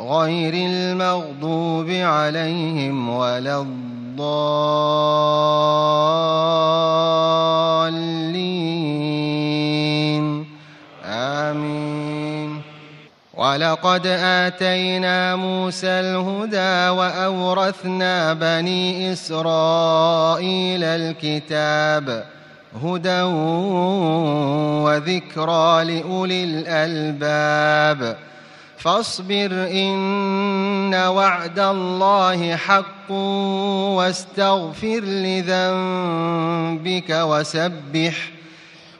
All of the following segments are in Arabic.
غير المغضوب عليهم ولا الضالين. آمين. ولقد آتينا موسى الهدى وأورثنا بني إسرائيل الكتاب هدى وذكرى لأولي الألباب. فاصبر إن وعد الله حق واستغفر لذنبك وسبح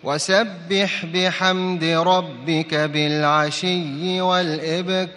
وسبح بحمد ربك بالعشي والإبكار.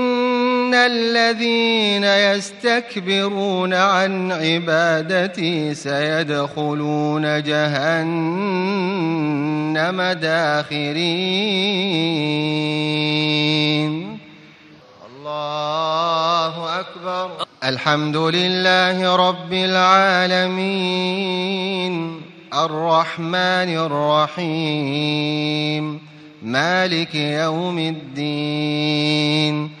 الذين يستكبرون عن عبادتي سيدخلون جهنم داخرين. الله أكبر. الحمد لله رب العالمين. الرحمن الرحيم. مالك يوم الدين.